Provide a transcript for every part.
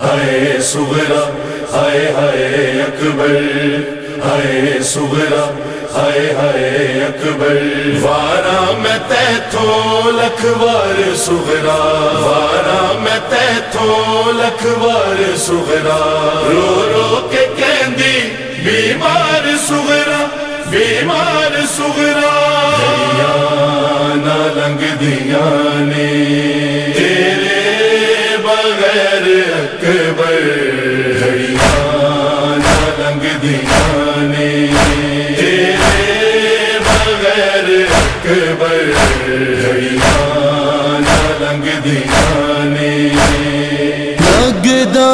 ہائے سغرا، ہائے ہائے اکبر، ہائے سغرا، ہائے ہائے اکبر۔ وارا میں تیتھو لکھوار سغرا، وارا میں تیتھو لکھوار سغرا۔ رو رو کے کہندی بیمار سغرا بیمار سغرا۔ نہ لنگ دیا نے، تیرے بغیر اکبر نہ لنگ دیا نے تیرے بغیر اکبر نہ لنگ دیا نے لگدا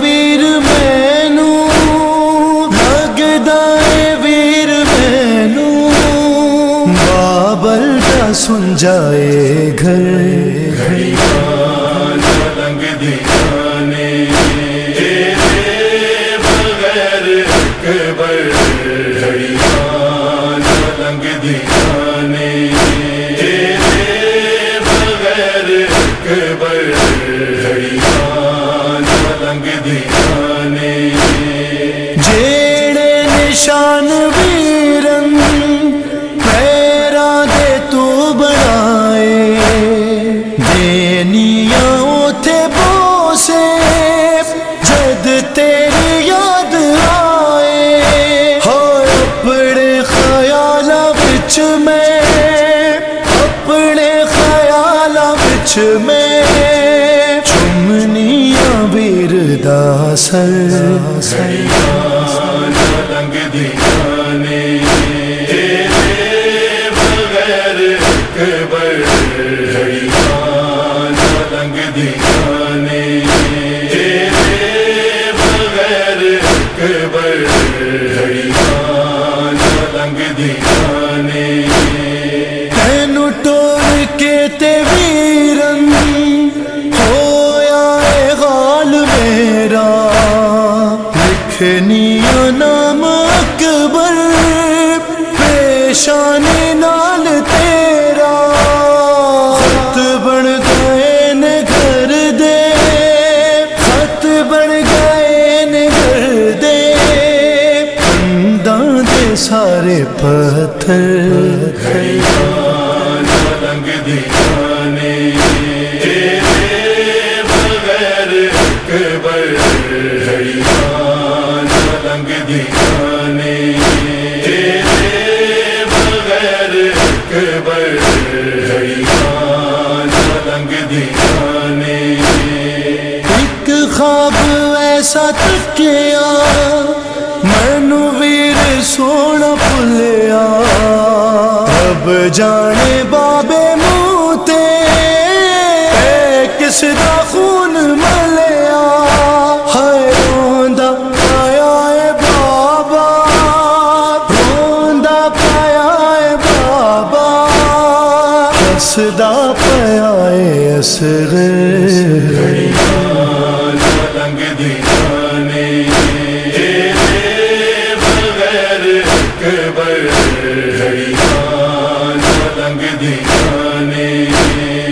ویر مینو لگدا اے ویر مینو۔ بابل دا سن جائے گھر۔ لنگ پلنگ دکھانے تیرے بغیر اکبر گھڑی خان پلنگ دکھانے تیرے بغیر اکبر گھڑی خان پلنگ دکھانے جیڑے نشان بھی بچ میں چمنیاں ویردا سر۔ لنگ دیا بغیر اکبر لنگ دیا بغیر لکھنیا نام اکبر پیشانی نال تیرا۔ خط بن گئے نے گھر دے، خط بن گئے نے گھر دے۔ کنداں دے سارے پتھر۔ لنگ دیا لنگ تیرے بغیر اکبر ایک خواب ایسا تکیا مینو ویر سونا پلیا اب جانے بابے موتے کس دا ہسدا پایا اے اصغر لنگ دیا نے تیرے بغیر اکبر لنگ دیا نے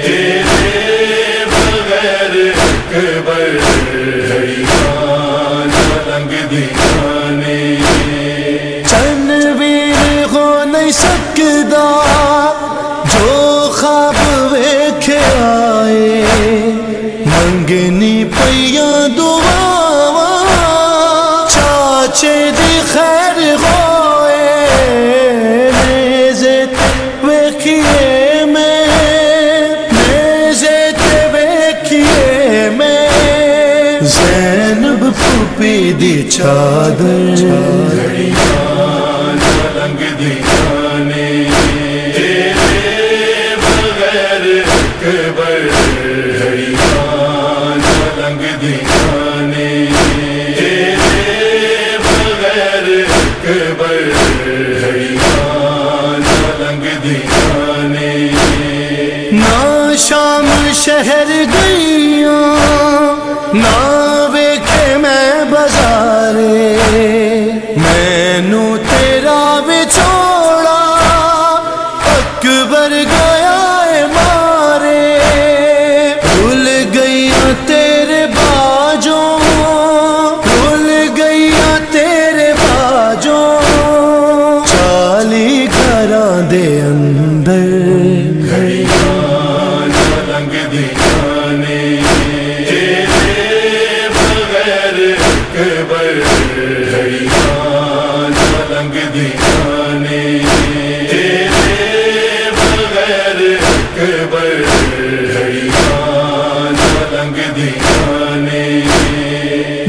تیرے بغیر اکبر لنگ دیا نے چن ویر ہو نہیں سکدا خیر ہوئے نیزے تے میں، نیزے تے میں۔ زینب پھوپھی دی چادر۔ لنگ دیا نے تیرے بغیر اکبر لنگ دیا ناوے میں بازارے میں تیرا بچھوڑا اکبر گیا مارے۔ بھول گئی تیرے باجوں، بھول گئی تیرے باجوں۔ چالی گھراں دے اندر۔ گھڑیاں رنگ دیاں اکبر گھڑیاں نہ لنگ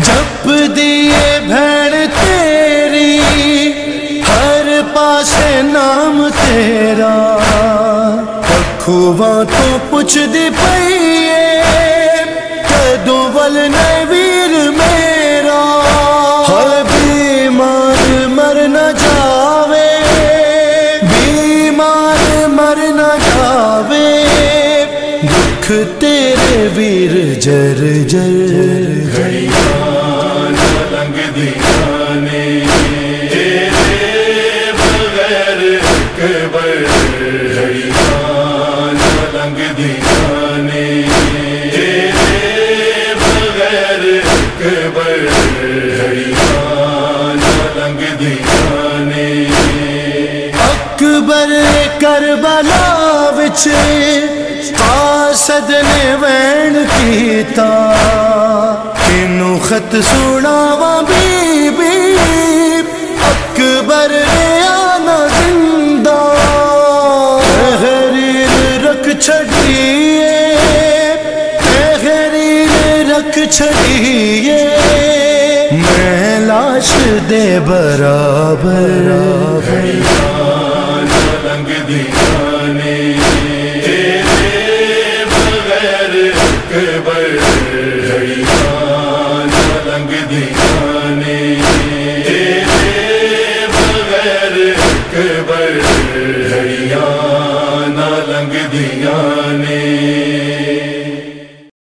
جب دیے بھیڑ تیری، ہر پاس نام تیرا۔ کھواں تو پوچھ دی پئیے کدو ول ویر میرا۔ ہر بیمار مر نہ جاوے، بیمار مر نہ تیرے ویر جر جر لنگ دیا تیرے بغیر اکبر گھڑیاں لنگ تیرے بغیر اکبر گھڑیاں لنگ اکبر کربلا وچ قاصد نے وین کیتا کینو خط سناوا بی بی اکبر نے آنا زندہ۔ تحریر رکھ چھڑیے تحریر رکھ چھڑیے، میں لاش دے برابر۔ نہ لنگ دیا اکبر گھڑیاں جان لنگ دیا